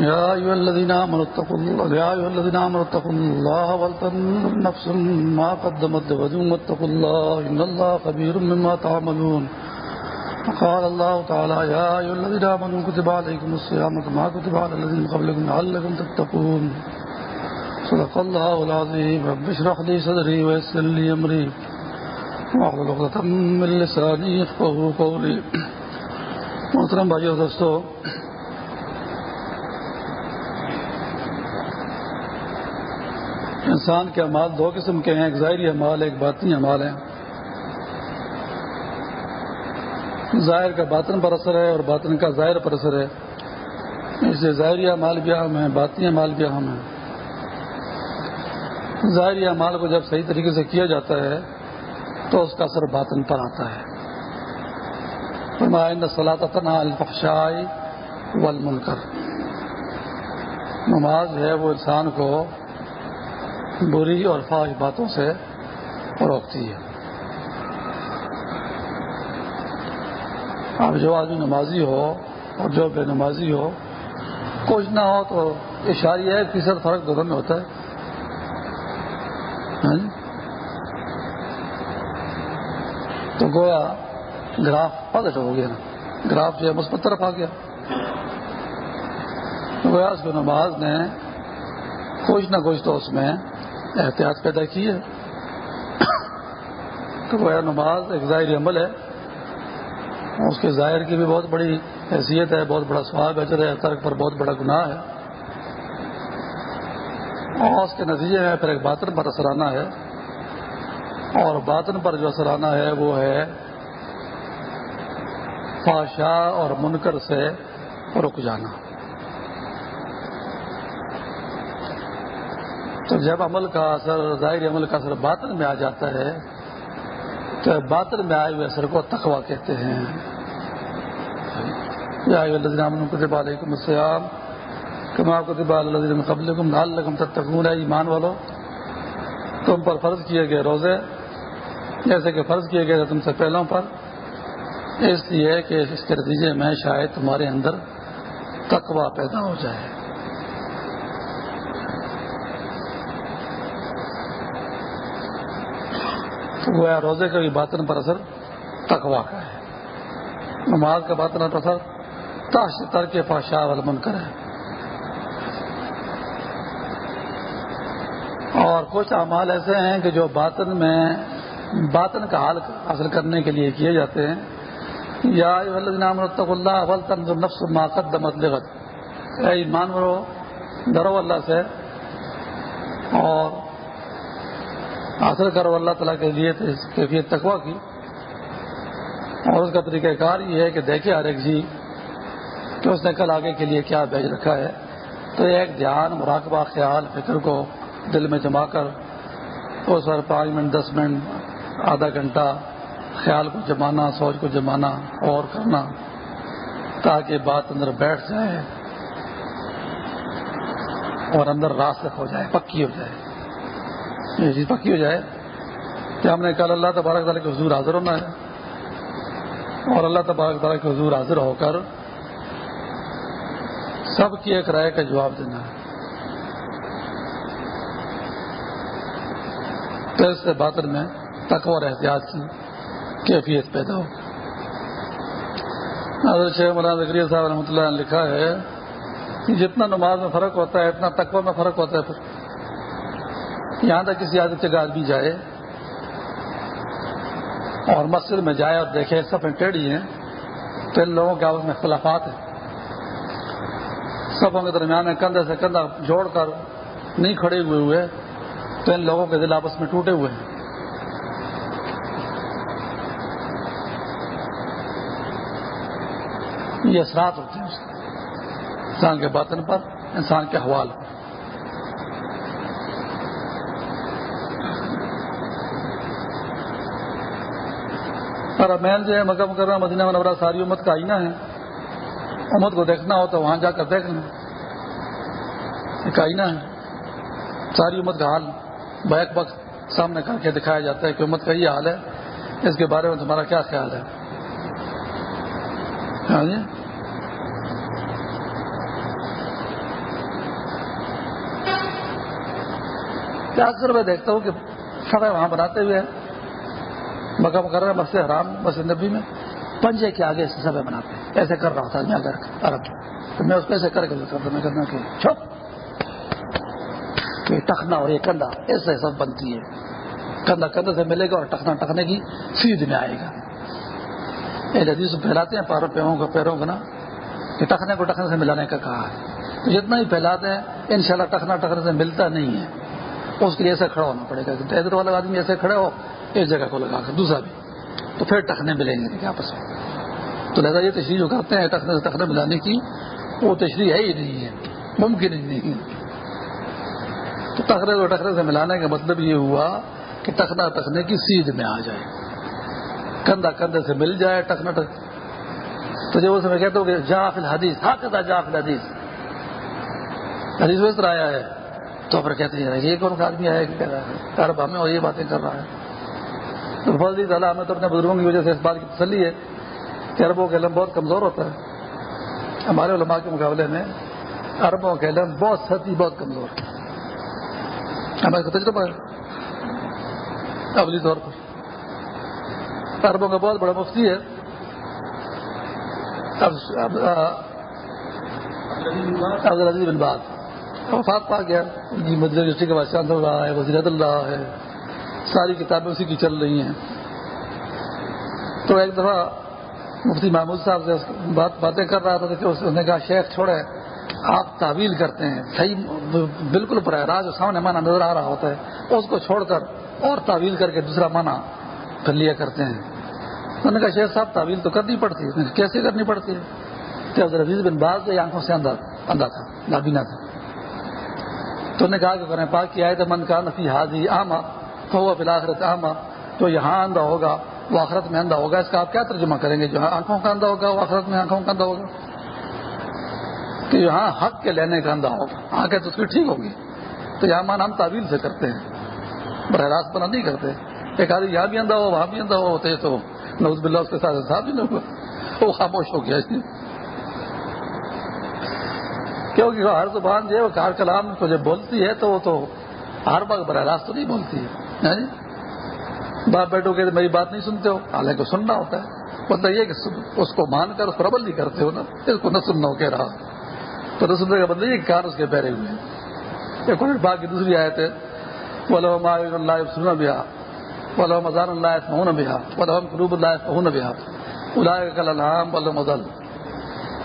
يا أيها الذين آمنوا اتقوا الله، يا أيها الذين آمنوا اتقوا الله ولتنظر نفس ما قدمت لغد واتقوا الله، إن الله خبير مما تعملون. قال الله تعالى، يا أيها الذين آمنوا كتب عليكم الصيام كما كتب على الذين قبلكم لعلكم تتقون. صدق الله العظيم. رب اشرح لي صدري ويسر لي أمري. واحلل عقدة من لساني يفقهوا قولي. محترم بھائیو، دوستو انسان کے امال دو قسم کے ہیں، ایک ظاہری امال ایک باطنی امال ہے ظاہر کا باطن پر اثر ہے اور باطن کا ظاہر پر اثر ہے۔ اسے ظاہری امال بھی اہم ہے باطنی امال بھی اہم ہے ظاہری امال کو جب صحیح طریقے سے کیا جاتا ہے، تو اس کا اثر باطن پر آتا ہے۔ تنہا الفحشائی والمنکر نماز ہے وہ انسان کو بری اور فاش باتوں سے روکتی ہے۔ اب جو آدمی نمازی ہو اور جو بے نمازی ہو، کچھ نہ ہو تو اشاری ہے فیصد فرق دونوں میں ہوتا ہے۔ ہاں جی؟ تو گویا گراف پازیٹو ہو گیا نا۔ گراف جو ہے مثبت طرف آ گیا۔ تو گویا اس کو نماز نے کچھ نہ کچھ تو اس میں احتیاط پیدا کی ہے۔ تو گویا نماز، ایک ظاہری عمل ہے۔ اس کے ظاہر کی بھی بہت بڑی حیثیت ہے، بہت بڑا سواب اجر ہے، ترک پر بہت بڑا گناہ ہے۔ اور اس کے نتیجے میں پھر ایک باطن پر اثر آنا ہے۔ اور باطن پر جو اثر آنا ہے، وہ ہے فاشا اور منکر سے رک جانا۔ تو جب عمل کا اثر، ظاہری عمل کا اثر باطن میں آ جاتا ہے، تو باطن میں آئے ہوئے اثر کو تقوا کہتے ہیں۔ علیکم السلام کما الدین قبل تکون ایمان والو، تم پر فرض کیے گئے روزے، جیسے کہ فرض کیے گئے تم سے پہلوں پر، اس لیے کہ اس کے نتیجے میں شاید تمہارے اندر تقوا پیدا ہو جائے۔ گویا روزے کا بھی باطن پر اثر تقوا کا ہے۔ نماز کا باطن پر اثر تاش تر کے پاشا والمن کرے اور کچھ اعمال ایسے ہیں کہ جو باطن میں باطن کا حال حاصل کرنے کے لیے کیے جاتے ہیں۔ یا نام رتق اللہ اول تنظ نفس ماقد دمت لغت اے ایمان کرو ڈرو اللہ سے۔ اور حاصل کرو، اللہ تعالیٰ کے لیے کیفیت تقوا کی۔ اور اس کا طریقہ کار یہ ہے کہ دیکھے ہر ایک جی کہ اس نے کل آگے کے لیے کیا بھیج رکھا ہے۔ تو ایک دھیان، مراقبہ، خیال، فکر کو دل میں جما کر اس پر پانچ منٹ، دس منٹ، آدھا گھنٹہ خیال کو جمانا، سوچ کو جمانا اور کرنا، تاکہ بات اندر بیٹھ جائے اور اندر راسک ہو جائے، پکی ہو جائے۔ یہ چیز پکی ہو جائے کہ ہم نے کل اللہ تبارک تعالیٰ کے حضور حاضر ہونا ہے اور اللہ تبارک تعالیٰ کے حضور حاضر ہو کر سب کی ایک رائے کا جواب دینا ہے۔ تو اس سے باطن میں تقوی اور احتیاط کی کیفیت پیدا ہو۔ حضرت شیخ مولانا ذکریہ صاحب رحمۃ اللہ نے لکھا ہے کہ جتنا نماز میں فرق ہوتا ہے، اتنا تقوی میں فرق ہوتا ہے۔ پھر یہاں تک کسی عادت جگہ آدمی جائے اور مسجد میں جائے اور دیکھے، سب ٹیڑھی ہیں۔ تو ان لوگوں کے آپس میں اختلافات ہیں۔ سبوں کے درمیان میں کندھے سے کندھا جوڑ کر نہیں کھڑے ہوئے ہوئے، تو ان لوگوں کے دل آپس میں ٹوٹے ہوئے ہیں۔ یہ اثرات ہوتے ہیں۔ انسان کے باطن پر، انسان کے حوال پر۔ اور جو ہے مکہ مکرمہ مدینہ منورہ، ساری امت کا آئینہ ہے۔ امت کو دیکھنا ہو تو وہاں جا کر دیکھ لیں۔ ایک آئینہ ہے۔ ساری امت کا حال بیک وقت سامنے کر کے دکھایا جاتا ہے کہ امت کا یہ حال ہے۔ اس کے بارے میں تمہارا کیا خیال ہے؟ ہاں جی۔ اکثر میں دیکھتا ہوں کہ سب وہاں بناتے ہوئے مکہ مکرمہ مسجد حرام، مسجد نبی میں، پنجے کے آگے سے سب بناتے ہیں۔ ایسے کر رہا تھا، میں اگر عرب تو میں اس کو ایسے کر کے کرتا میں کرنا کہ چھپ یہ ٹکنا اور یہ کندھا، ایسے سب بنتی ہے۔ کندھا کندھے سے ملے گا اور ٹکنا ٹکنے کی سیدھ میں آئے گا۔ ایک حدیث پھیلاتے ہیں، پاروں پیروں کو پیروں کو نا۔ کہ ٹکنے کو ٹکنے سے ملانے کا کہا ہے۔ جتنا ہی پھیلاتے ہیں ان شاء اللہ ٹکنا ٹکنے سے ملتا نہیں ہے۔ اس کے لیے ایسے کھڑا ہونا پڑے گا۔ ادھر والا آدمی ایسے کھڑے ہو ایک جگہ کو لگا کر، دوسرا بھی۔ تو پھر ٹکنے ملیں گے آپس میں۔ تو لہٰذا یہ تشریح جو کرتے ہیں ٹکنے سے ٹکنے ملانے کی، وہ تشریح ہے ہی نہیں ہے۔ ممکن ہی نہیں تو ٹکرے کو ٹکرے سے ملانے کا مطلب یہ ہوا کہ ٹکنا ٹکنے کی سیدھ میں آ جائے۔ کندھا کندھے سے مل جائے ٹکنا ٹک تو جب اس میں کہتا ہوں کہ جا فی الحدیث ہاں کہتا جا فی الحدیث۔ حدیث اس طرح آیا ہے۔ تو پھر کہتے ہیں، یہ کون سا آدمی آیا کہ کہہ رہا ہے؟ عرب ہمیں اور یہ باتیں کر رہا ہے۔ تو فضلی تعالیٰ ہمیں تو اپنے بزرگوں کی وجہ سے اس بات کی تسلی ہے کہ عربوں کا علم بہت کمزور ہوتا ہے۔ ہمارے علماء کے مقابلے میں عربوں کا علم بہت ستی بہت کمزور۔ ہے ہمارے کو تجربہ ہے۔ ابلی طور پر۔ عربوں کا بہت بڑا مفتی ہے۔ عبدالعزیز بن باز۔ وفات پا گیا۔ جی مدر یونیورسٹی کا وائس چانسلر رہا ہے وزیر رہا ہے۔ ساری کتابیں اسی کی چل رہی ہیں۔ تو ایک دفعہ مفتی محمود صاحب سے بات باتیں کر رہا تھا کہ اس نے کہا، شیخ چھوڑے، آپ تعویل کرتے ہیں۔ صحیح بالکل براہ راج سامنے مانا نظر آ رہا ہوتا ہے۔ اس کو چھوڑ کر اور تعویل کر کے دوسرا مانا پھر لیا کرتے ہیں۔ انہوں نے کہا، شیخ صاحب، تعویل تو کرنی پڑتی ہے۔ کیسے کرنی پڑتی ہے؟ کہ عبدالعزیز بن باز یہ آنکھوں سے اندھا اندھا تھا، نابینا تھا۔ تو انہوں نے کہا کہ قرآن پاک کی آئے من کا نفی حاضی آما تو وہ بلاخرت آما تو یہاں اندھا ہوگا، وہ آخرت میں اندھا ہوگا، اس کا آپ کیا ترجمہ کریں گے؟ جہاں آنکھوں کا اندھا ہوگا، وہ آخرت میں آنکھوں کا اندھا ہوگا۔ کہ یہاں حق کے لینے کا اندھا ہوگا آنکھیں تو اس کی ٹھیک ہوگی۔ تو یہاں مان ہم تعویل سے کرتے ہیں، براہ راست بنا نہیں کرتے۔ ایک آدمی یہاں بھی اندھا ہو، وہاں بھی اندھا ہو ہوتے تو نوز بلّہ اس کے ساتھ حساب بھی نہیں ہوا وہ خاموش ہو گیا کیونکہ ہر زبان جو ہے، وہ کار کلام کو جب بولتی ہے، تو وہ تو ہر وقت براہ راست تو نہیں بولتی ہے۔ ہاں جی؟ باپ بیٹو کہ میری بات نہیں سنتے ہو؟ حالانکہ سننا ہوتا ہے۔ مطلب یہ کہ اس کو مان کر اس پر عمل نہیں کرتے ہو نا، اس کو نہ سننا ہو کہہ رہا۔ تو نہ سننے کا مطلب یہ کار اس کے پیرے ہوئے ہیں۔ کوئی بات کی دوسری آئے تھے بولو اللہ سننا بھی بولو مزان اللہ مہون بھی بولو قروب اللہ مہون بھی اللہ کل الحام بولو مزل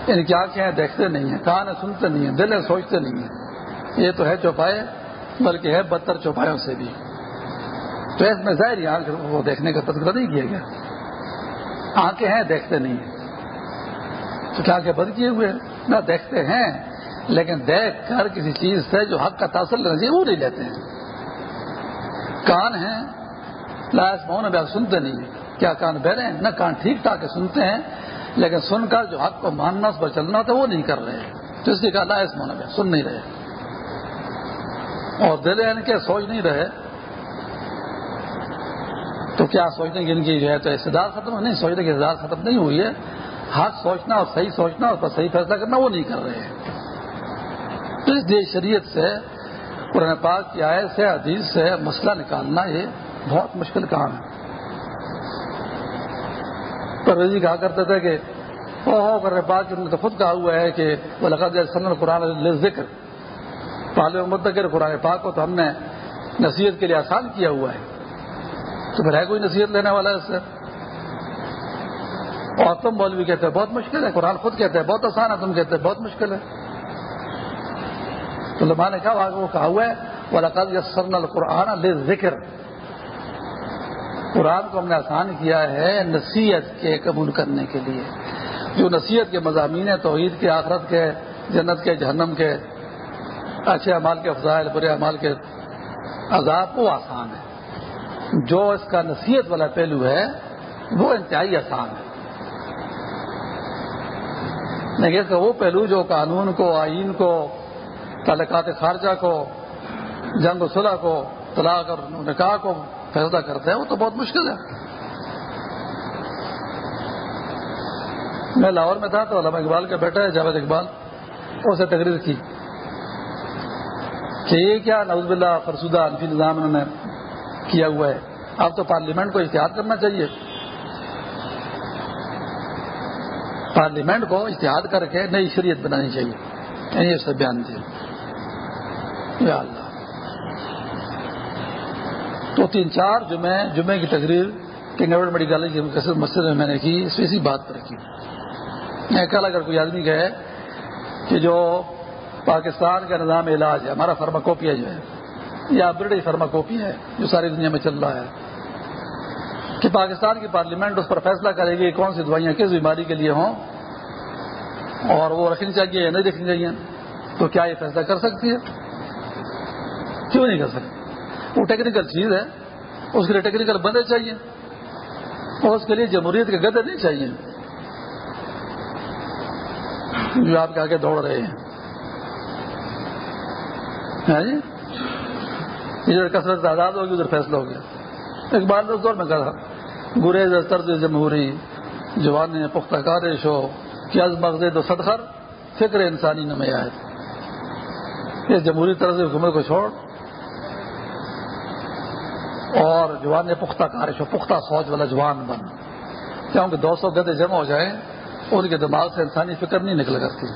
ان کی آنکھیں دیکھتے نہیں ہیں، کان سنتے نہیں ہیں، دل ہے سوچتے نہیں ہیں۔ یہ تو ہے چوپائے، بلکہ ہے بدتر چوپایوں سے بھی۔ تو اس میں ظاہر آنکھ وہ دیکھنے کا تذکرہ نہیں کیا گیا۔ آنکھیں ہیں، دیکھتے نہیں ہیں۔ تو کیا کہ بند کیے ہوئے نہ دیکھتے ہیں، لیکن دیکھ کر کسی چیز سے جو حق کا تاثر لینا چاہیے وہ نہیں لیتے ہیں۔ کان ہیں لاس مون ابھی سنتے نہیں ہیں۔ کیا کان بہرے ہیں؟ نہ کان ٹھیک ٹھاک سنتے ہیں، لیکن سن کر جو حق کو ماننا، اس پر چلنا تھا وہ نہیں کر رہے تو اس لیے کہا لاس مون ابھی سن نہیں رہے۔ اور دل یعنی ان کے سوچ نہیں رہے تو کیا سوچنے کی ان کی جو ہے تو استدار ختم نہیں سوچنے کی استدار ختم نہیں ہوئی ہے۔ حق سوچنا اور صحیح سوچنا اور صحیح فیصلہ کرنا وہ نہیں کر رہے ہیں۔ تو اس لیے شریعت سے، قرآن پاک کی آئے سے، حدیث سے مسئلہ نکالنا یہ بہت مشکل کام ہے۔ پرویزی کہا کرتے تھے کہ او ہو، قرآن پاک نے تو خود کہا ہوا ہے کہ وہ لقد سن قرآن ذکر پہلے مدکر قرآن پاک کو تو ہم نے نصیحت کے لیے آسان کیا ہوا ہے۔ تو پھر ہے کوئی نصیحت لینے والا اس سے؟ اور تم بول بھی کہتے بہت مشکل ہے، قرآن خود کہتے ہیں، بہت آسان ہے، تم کہتے بہت مشکل ہے۔ تو لما نے کہا، وہ کہا ہوا ہے وہ یسرن القرآن ذکر قرآن کو ہم نے آسان کیا ہے نصیحت کے قبول کرنے کے لیے۔ جو نصیحت کے مضامین ہیں، توحید کے، آخرت کے، جنت کے، جہنم کے، اچھے امال کے، فضائل، برے امال کے، عذاب، وہ آسان ہے۔ جو اس کا نصیحت والا پہلو ہے، وہ انتہائی آسان ہے۔ لیکن کہ وہ پہلو جو قانون کو، آئین کو، تعلقات خارجہ کو، جنگ و صلح کو، طلاق اور نکاح کو فیصلہ کرتے ہیں، وہ تو بہت مشکل ہے۔ میں لاہور میں تھا تو علامہ اقبال کا بیٹا ہے، جاوید اقبال اسے تقریر کی کہ یہ کیا نوز باللہ، فرسودہ، انفی نظام انہوں نے کیا ہوا ہے۔ اب تو پارلیمنٹ کو اشتہار کرنا چاہیے۔ پارلیمنٹ کو اشتہار کر کے نئی شریعت بنانی چاہیے۔ یعنی اس بیان دیا یا اللہ۔ تو تین چار جمعے جمعے کی تقریر کنگوڈ میڈیکل کالج مسجد میں میں نے کی اسی بات پر کی۔ میں کل اگر کوئی آدمی کہے کہ جو پاکستان کا نظام علاج ہے، ہمارا فرماکوپیا جو ہے یا برٹش فرماکوپیا ہے جو ساری دنیا میں چل رہا ہے۔ کہ پاکستان کی پارلیمنٹ اس پر فیصلہ کرے گی کون سی دوائیاں کس بیماری کے لیے ہوں اور وہ رکھنی چاہیے یا نہیں رکھنی چاہیے، تو کیا یہ فیصلہ کر سکتی ہے؟ کیوں نہیں کر سکتی؟ وہ ٹیکنیکل چیز ہے۔ اس کے لیے ٹیکنیکل بندے چاہیے۔ اور اس کے لیے جمہوریت کے گدے نہیں چاہیے۔ جو آپ کے آگے دوڑ رہے ہیں۔ ہاں جی؟ ادھر کثرت آزاد ہوگی، ادھر فیصلہ ہو گیا۔ ایک بار اس دور میں کہا گریز طرز جمہوری جوان پختہ کارش ہو کیا مغز و صدخر فکر انسانی نہ میں آئے اس جمہوری طرز حکومت کو چھوڑ، اور جوان پختہ کارش ہو پختہ سوچ والا جوان بن۔ کیونکہ دو سو گدے جمع ہو جائیں، ان کے دماغ سے انسانی فکر نہیں نکل کرتی۔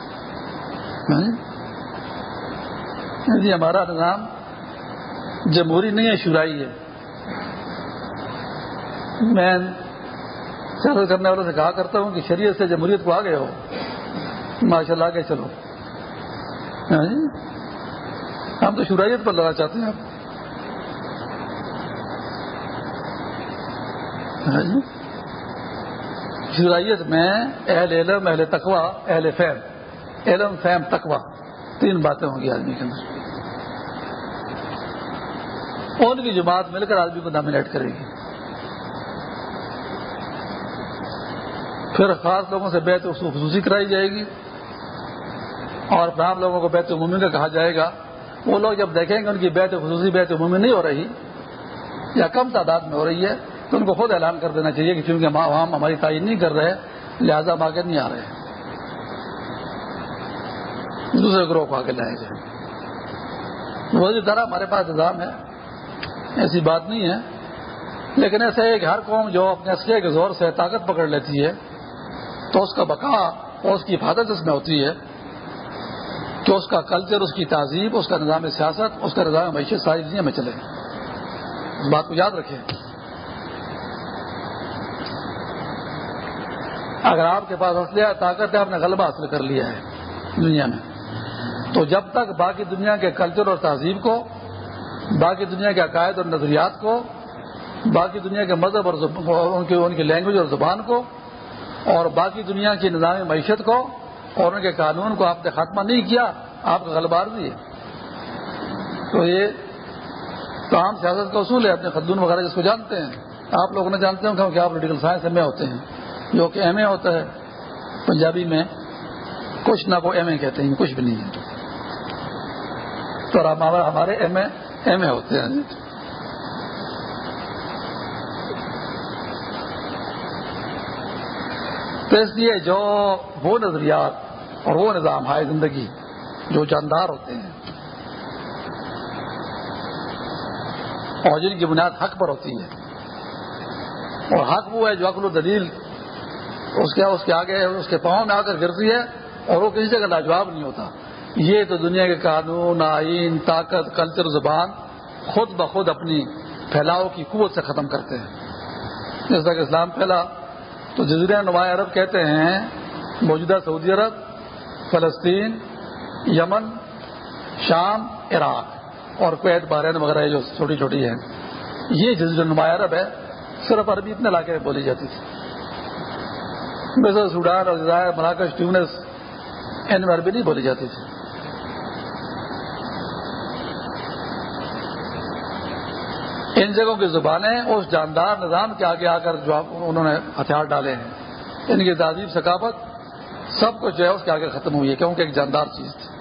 جی ہمارا نظام جمہوری نہیں ہے شرائی ہے۔ میں سفر کرنے والوں سے کہا کرتا ہوں کہ شریعت سے جمہوریت کو آگے ہو ماشاء اللہ آگے چلو۔ ہاں جی؟ ہم تو شرائیت پر لگا چاہتے ہیں۔ ہاں جی؟ شرائیت میں اہل علم، اہل تقوا اہل فیم علم فیم تقوا تین باتیں ہوں گی آدمی کے اندر۔ ان کی جماعت مل کر آدمی کو نامنیٹ کرے گی۔ پھر خاص لوگوں سے بیت اس کو خصوصی کرائی جائے گی۔ اور عام لوگوں کو بیت عمومی کا کہا جائے گا۔ وہ لوگ جب دیکھیں گے ان کی بیت خصوصی بیت عمومی نہیں ہو رہی یا کم تعداد میں ہو رہی ہے، تو ان کو خود اعلان کر دینا چاہیے کہ چونکہ ہم ہماری تعین نہیں کر رہے، لہذا ہم آگے نہیں آ رہے۔ دوسرے گروہ کو آگے لائے گئے وہ طرح ہمارے پاس نظام ہے ایسی بات نہیں ہے۔ لیکن ایسے ایک ہر قوم جو اپنے اسلحے کے زور سے طاقت پکڑ لیتی ہے، تو اس کا بقا اور اس کی حفاظت اس میں ہوتی ہے۔ کہ اس کا کلچر اس کی تہذیب اس کا نظام سیاست، اس کا نظام معیشت ساری دنیا میں چلے۔ اس بات کو یاد رکھیں۔ اگر آپ کے پاس اسلحہ طاقت ہے، آپ نے غلبہ حاصل کر لیا ہے دنیا میں۔ تو جب تک باقی دنیا کے کلچر اور تہذیب کو باقی دنیا کے عقائد اور نظریات کو، باقی دنیا کے مذہب اور ان کی ان کی لینگویج اور زبان کو، اور باقی دنیا کی نظام معیشت کو اور ان کے قانون کو آپ نے خاتمہ نہیں کیا، آپ کا غلبار بھی ہے۔ تو یہ تمام سیاست کا اصول ہے، اپنے خدون وغیرہ جس کو جانتے ہیں۔ آپ لوگوں نے جانتے ہوں کہ آپ پولیٹیکل سائنس ایم اے ہوتے ہیں۔ جو کہ ایم اے ہوتا ہے، پنجابی میں کچھ نہ کو ایم اے کہتے ہیں، کچھ بھی نہیں ہے۔ تو ہمارے ایم اے ایم اے ہوتے ہیں تو اس لیے جو وہ نظریات اور وہ نظام ہے زندگی جو جاندار ہوتے ہیں اور جن کی بنیاد حق پر ہوتی ہے اور حق وہ ہے جو عقل و دلیل اس کے اس کے آگے اس کے پاؤں میں آ کر گرتی ہے اور وہ کسی جگہ لاجواب نہیں ہوتا یہ تو دنیا کے قانون، آئین، طاقت، کلچر، زبان خود بخود اپنی پھیلاؤ کی قوت سے ختم کرتے ہیں۔ جیسا کہ اسلام پھیلا، تو جزیرہ نمایاں عرب کہتے ہیں، موجودہ سعودی عرب، فلسطین، یمن، شام، عراق اور کویت، بحرین وغیرہ جو چھوٹی چھوٹی ہیں۔ یہ جزیرہ نمایاں عرب ہے، صرف عربی اتنے علاقے میں بولی جاتی تھی۔ سوڈان اور جزائر مراکش، ٹیونس، ان میں عربی نہیں بولی جاتی تھی۔ جگہوں کی زبانیں اس جاندار نظام کے آگے آ کر جو انہوں نے ہتھیار ڈالے ہیں۔ ان کی تہذیب ثقافت سب کچھ جو ہے اس کے آگے ختم ہوئی ہے، کیونکہ ایک جاندار چیز تھی۔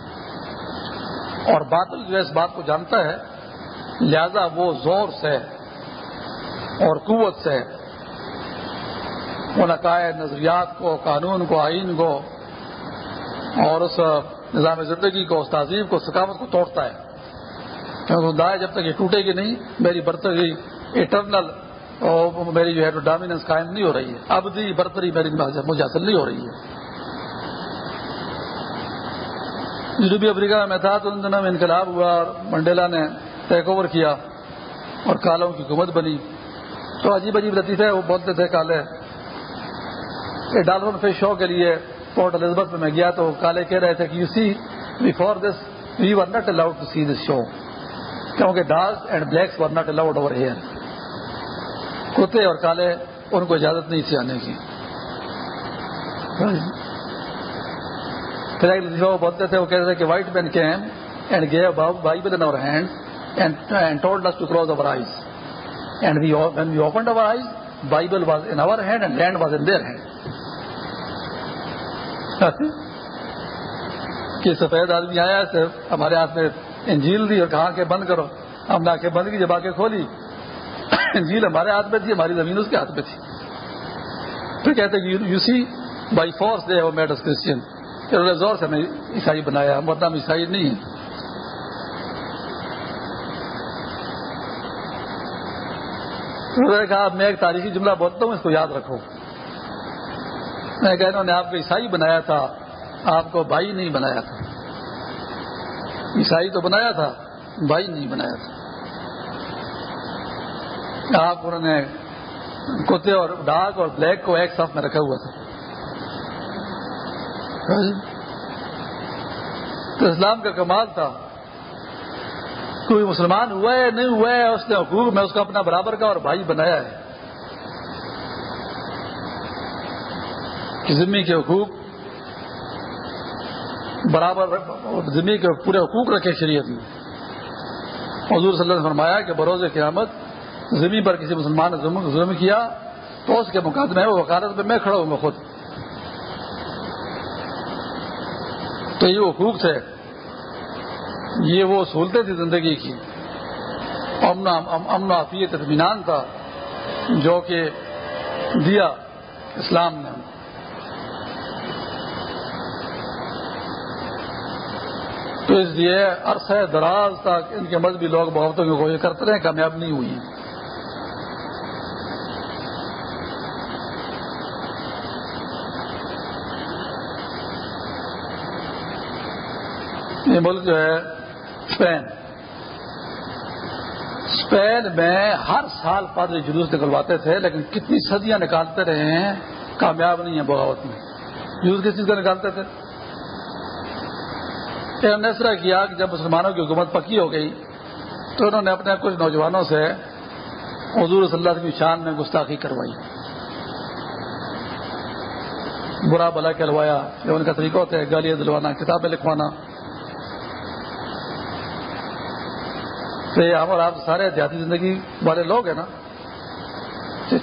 اور باطل جو ہے اس بات کو جانتا ہے، لہذا وہ زور سے اور قوت سے ان عقائد نظریات کو، قانون کو، آئین کو اور اس نظام زندگی کو، اس تہذیب کو، ثقافت کو توڑتا ہے۔ کیونکہ جب تک یہ ٹوٹے گی نہیں، میری برتری اٹرنل اور میری جو ہے ڈومیننس قائم نہیں ہو رہی ہے۔ ابدی برتری میری مجھے حاصل نہیں ہو رہی ہے۔ جنوبی افریقہ میں تھا تو ان دنوں میں انقلاب ہوا اور منڈیلا نے ٹیک اوور کیا اور کالوں کی حکومت بنی۔ تو عجیب عجیب لطیفے وہ بولتے تھے کالے۔ ڈالفن فش شو کے لیے پورٹ الزبتھ میں میں گیا تو کالے کہہ رہے تھے کہ you see before this we were not allowed to see this show کیونکہ dark and blacks were not allowed over here کتے اور کالے ان کو اجازت نہیں تھی آنے کی۔ پھر ایک بولتے تھے، وہ کہتے تھے کہ white man came and gave اباؤ Bible in our hand and told us to close our eyes and when we opened our eyes Bible was in our hand and land was in their hand کہ سفید آدمی آیا، صرف ہمارے ہاتھ میں انجیل دی اور کہا کہ بند کرو۔ ہم نے آنکھیں بند کی، جب آنکھیں کھولی۔ انجیل ہمارے ہاتھ میں تھی، ہماری زمین اس کے ہاتھ میں تھی۔ پھر کہتے کہ you see by force they made us Christian زور سے ہمیں عیسائی بنایا ورنہ ہم عیسائی نہیں ہیں۔ انہوں نے کہا میں ایک تاریخی جملہ بولتا ہوں، اس کو یاد رکھو۔ میں کہہ انہوں نے آپ کو عیسائی بنایا تھا، آپ کو بھائی نہیں بنایا تھا۔ عیسائی تو بنایا تھا، بھائی نہیں بنایا تھا۔ آپ انہوں نے کتے اور ڈاک اور بلیک کو ایک صف میں رکھا ہوا تھا۔ تو اسلام کا کمال تھا۔ کوئی مسلمان ہوا ہے، نہیں ہوا ہے، اس نے حقوق میں اس کو اپنا برابر کا اور بھائی بنایا ہے۔ ذمے کے حقوق برابر ذمے کے پورے حقوق رکھے شریعت میں حضور صلی اللہ نے فرمایا کہ بروز قیامت زمین پر کسی مسلمان نے ظلم کیا تو اس کے مقدمے وہ وکالت میں میں کھڑا ہوں، میں خود۔ تو یہ حقوق تھے۔ یہ وہ سہولتیں تھی زندگی کی۔ امن و عفیت اطمینان تھا جو کہ دیا اسلام نے۔ تو اس لیے عرصہ دراز تک ان کے مذہبی لوگ بہتوں کی کوشش کرتے رہے، کامیاب نہیں ہوئی۔ یہ ملک جو ہے اسپین اسپین میں ہر سال پادری جلوس نکلواتے تھے، لیکن کتنی صدیاں نکالتے رہے ہیں، کامیاب نہیں ہے بغاوت میں جلوس کس چیز کا نکالتے تھے؟ ہم نے اس طرح کیا کہ جب مسلمانوں کی حکومت پکی ہو گئی تو انہوں نے اپنے کچھ نوجوانوں سے حضور صلی اللہ کی شان میں گستاخی کروائی۔ برا بلا کہلوایا، یہ ان کا طریقہ ہوتا ہے، گالیاں دلوانا، کتابیں لکھوانا۔ تو یہ ہم اور آپ سارے دیہاتی زندگی والے لوگ ہیں نا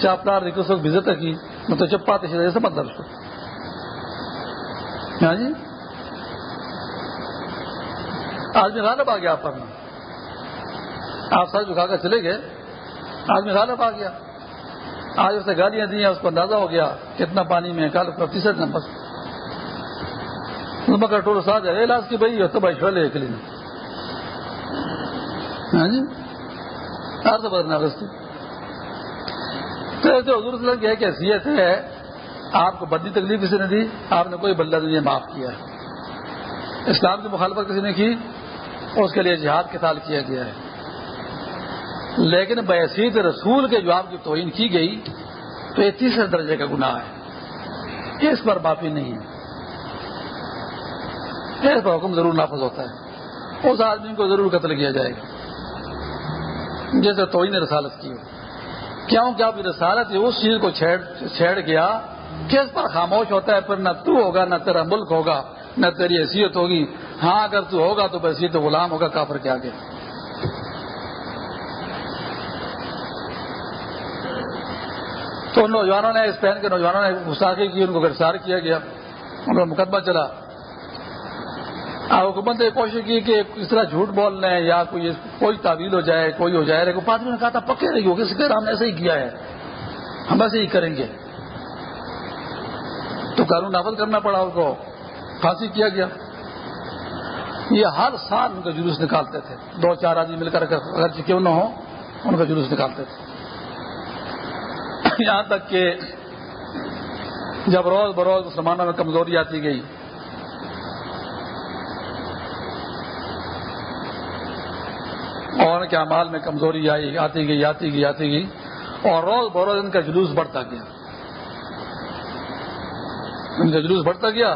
چاپلار وقت بھیجت کی مطلب چپ پاتے سے مطلب ہاں جی؟ آدمی غالب آ گیا آپ پر آپ سر جھکا کر چلے گئے۔ آدمی غالب آ گیا آج اسے گالیاں دی ہیں اس کو اندازہ ہو گیا کتنا پانی میں کل تیسرے نمبر مکر ٹور ساتھ ہے علاج کی بھائی تو بھائی چھوڑ لے کے لیے ہاں جی؟ ہر بدنا رستے تو ایسے حضور صلی اللہ کی ایک حیثیت ہے، آپ کو بدی تکلیف کسی نے دی، آپ نے کوئی بلّہ دنیا معاف کیا۔ ہے اسلام کی مخالفت کسی نے کی؟ اس کے لیے جہاد کے کیا گیا ہے۔ لیکن بحثیت رسول کے جو آپ کی توہین کی گئی تو یہ تیسرے درجے کا گناہ ہے۔ اس پر معافی نہیں ہے۔ اس پر حکم ضرور نافذ ہوتا ہے۔ اس آدمی کو ضرور قتل کیا جائے گا۔ جیسے تو نے رسالت کی ہو۔ کیوں کہ آپ کی رسالت اس چیز کو چھیڑ گیا کس پر خاموش ہوتا ہے، پھر نہ تو ہوگا، نہ تیرا ملک ہوگا، نہ تیری حیثیت ہوگی۔ ہاں اگر تو ہوگا تو بس یہ تو غلام ہوگا، کافر کے آگے تو نوجوانوں نے اس پہن کے نوجوانوں نے گستاخی کی، ان کو گرفتار کیا گیا، ان کا مقدمہ چلا۔ حکومت نے کوشش کی کہ اس طرح جھوٹ بول لیں یا کوئی کوئی تعویل ہو جائے، کوئی ہو جائے۔ لیکن پادری نے کہا تھا، پکے نہیں ہوگی اس ہم نے ایسے ہی کیا ہے۔ ہم ایسے ہی کریں گے۔ تو قانون نافذ کرنا پڑا ان کو، پھانسی کیا گیا۔ یہ ہر سال ان کا جلوس نکالتے تھے۔ دو چار آدمی مل کر اگر کیوں نہ ہو ان کا جلوس نکالتے تھے۔ یہاں تک کہ جب روز بروز مسلمانوں میں کمزوری آتی گئی، اور کے امال میں کمزوری آئی، آتی گئی آتی گئی آتی گئی، اور روز بروز ان کا جلوس بڑھتا گیا۔ ان کا جلوس بڑھتا گیا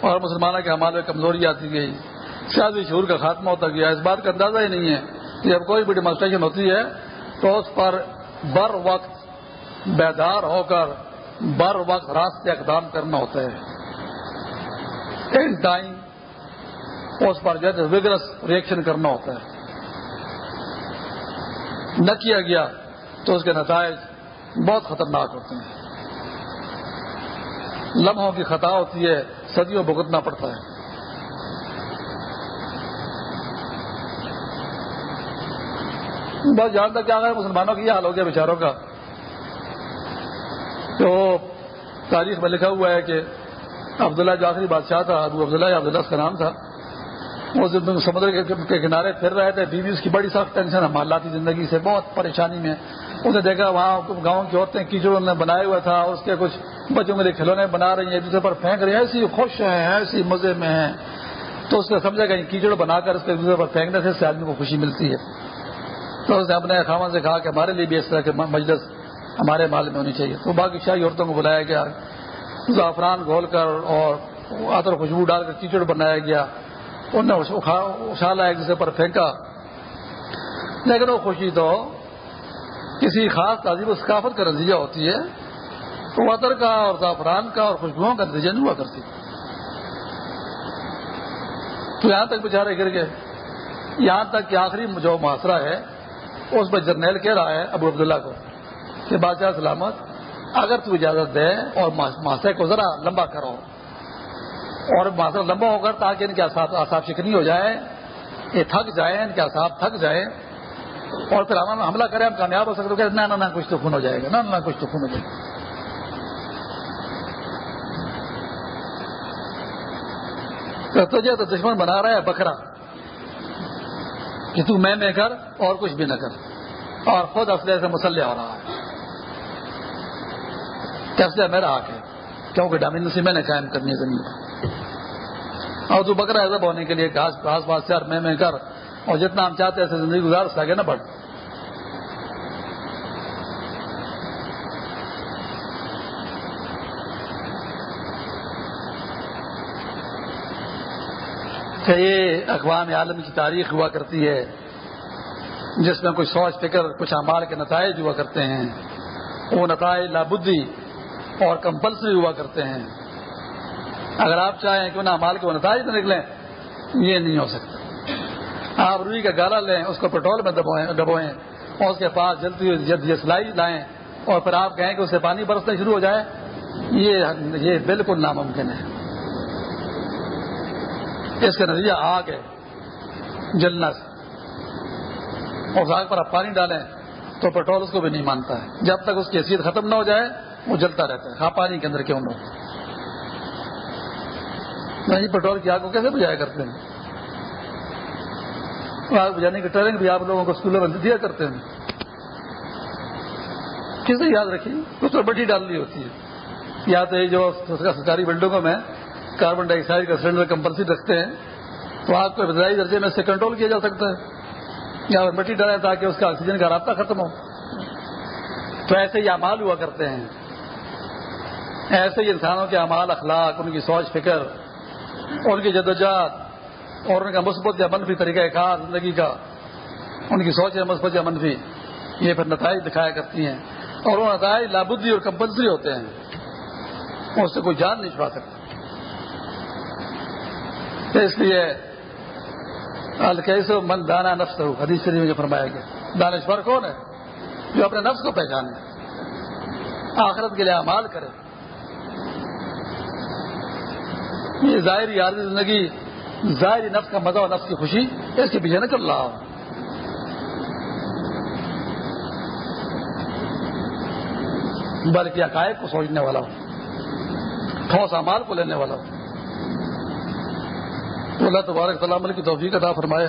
اور مسلمانوں کے امال میں کمزوری آتی گئی۔ شادی شعور کا خاتمہ ہوتا گیا، اس بات کا اندازہ ہی نہیں ہے کہ جب کوئی بھی ڈیمانسٹریشن ہوتی ہے تو اس پر بر وقت بیدار ہو کر بر وقت راستے اقدام کرنا ہوتا ہے ان ٹائم اس پر جد وگرس ریئیکشن کرنا ہوتا ہے نہ کیا گیا تو اس کے نتائج بہت خطرناک ہوتے ہیں۔ لمحوں کی خطا ہوتی ہے، صدیوں بھگتنا پڑتا ہے۔ بس جان تک کیا مسلمانوں کی یہ حال ہو گیا، بیچاروں کا۔ تو تاریخ میں لکھا ہوا ہے کہ عبداللہ جو آخری بادشاہ تھا، ابو عبداللہ یا عبداللہ اس کا نام تھا۔ وہ سمندر کے کنارے پھر رہے تھے۔ بیوی اس کی بڑی سخت ٹینشن ہے حمالاتی زندگی سے بہت پریشانی میں۔ اس نے دیکھا وہاں گاؤں کی عورتیں کیچڑ نے بنائے ہوا تھا اس کے کچھ بچوں کے لیے کھلونے بنا رہی ہیں، ایک دوسرے پر پھینک رہی ہیں۔ ایسی خوش ہیں، ایسی مزے میں ہیں۔ تو اس نے سمجھا کہ کیچڑ بنا کر اس کے دوسرے پر پھینکنے سے اس سے آدمی کو خوشی ملتی ہے۔ تو اس نے اپنے خامن سے کہا کہ ہمارے لیے بھی اس طرح کے مجلس ہمارے مال میں ہونی چاہیے۔ تو باقی شاہی عورتوں کو بلایا گیا۔ زعفران گھول کر اور عطر خوشبو ڈال کر کیچڑ بنایا گیا۔ انہوں نے اچھالا ایک دوسرے پر پھینکا۔ لیکن وہ خوشی تو کسی خاص تعزیب و ثقافت کا نتیجہ ہوتی ہے۔ تو عطر کا اور زعفران کا اور خوشبوؤں کا نتیجہ نہیں ہوا کرتی۔ تو یہاں تک بیچارے گر گئے۔ یہاں تک کہ آخری جو محاصرہ ہے اس میں جرنیل کہہ رہا ہے ابو عبداللہ کو کہ بادشاہ سلامت، اگر تو اجازت دے اور ماسے کو ذرا لمبا کرو اور ماسا لمبا ہو کر تاکہ ان کے آساب شکنی ہو جائے، یہ تھک جائیں، ان کے آساب تھک جائیں۔ اور پھر ہم حملہ کریں، ہم کامیاب ہو سکتے نہ نہ کچھ تو خون ہو جائے گا۔ نہ نہ کچھ تو خون ہو جائے گا۔ تو دشمن بنا رہا ہے، بکرا۔ کہ تو میں میں کر اور کچھ بھی نہ کر۔ اور خود اسلحے سے مسلح ہو رہا ہے۔ کیسے میرا حق ہے۔ کیونکہ ڈومینسی میں نے قائم کرنی ہے زمین اور تو بکرا ایزب ہونے کے لیے گھاس گھاس بات سے اور میں میں کر۔ اور جتنا ہم چاہتے ہیں ایسے زندگی گزار سکے نا نہ بڑھ کہ یہ اقوام عالم کی تاریخ ہوا کرتی ہے، جس میں کچھ سوچ، فکر، کچھ امال کے نتائج ہوا کرتے ہیں۔ وہ نتائج لابدی اور کمپلسری ہوا کرتے ہیں۔ اگر آپ چاہیں کہ انہیں امال کے وہ نتائج نہ نکلیں، یہ نہیں ہو سکتا۔ آپ روئی کا گالا لیں، اس کو پیٹرول میں دبوئیں اور اس کے پاس جلدی جلدی سلائی لائیں، اور پھر آپ کہیں کہ اسے پانی برسنا شروع ہو جائے، یہ یہ بالکل ناممکن ہے۔ اس کا نتیجہ آگ ہے، جلنا سے اور آگ پر آپ پانی ڈالیں تو پیٹرول اس کو بھی نہیں مانتا ہے۔ جب تک اس کی حیثیت ختم نہ ہو جائے، وہ جلتا رہتا ہے۔ ہاں پانی کے اندر کیوں نہ نہیں پیٹرول کی آگ کو کیسے بجایا کرتے ہیں؟ آگ بجانے کی ٹریننگ بھی آپ لوگوں کو اسکولوں میں دیا کرتے ہیں۔ کسے یاد رکھیے اس پر بٹی ڈالنی ہوتی ہے۔ یا تو یہ جو سرکاری بلڈنگوں میں کاربن ڈائی آکسائڈ کا سلنڈر کمپلسری رکھتے ہیں، تو آگ کو ابتدائی درجے میں سے کنٹرول کیا جا سکتا ہے۔ یا مٹی ڈالیں تاکہ اس کا آکسیجن کا رابطہ ختم ہو۔ تو ایسے ہی امال ہوا کرتے ہیں۔ ایسے ہی انسانوں کے اعمال، اخلاق، ان کی سوچ، فکر، ان کی جدوجہد، اور ان کا مثبت یا منفی طریقہ کار زندگی کا، ان کی سوچ ہے مثبت یا منفی، یہ پھر نتائج دکھایا کرتی ہیں۔ اور وہ نتائج لابودی اور کمپلسری ہوتے ہیں۔ اس سے کوئی جان نہیں چھپا سکتا۔ اس لیے الکیس من دانا نفس ہو حدیث شریف میں فرمایا گیا۔ دانشور کون ہے؟ جو اپنے نفس کو پہچانے۔ آخرت کے لیے امال کرے۔ یہ ظاہری عارضی زندگی، ظاہری نفس کا مزہ اور نفس کی خوشی، اس کے پیچھے نہ چل رہا ہوں بلکہ عقائد کو سوچنے والا ہوں ٹھوس امال کو لینے والا ہوں اللہ تبارک تعالیٰ عمل کی توفیق عطا فرمائے۔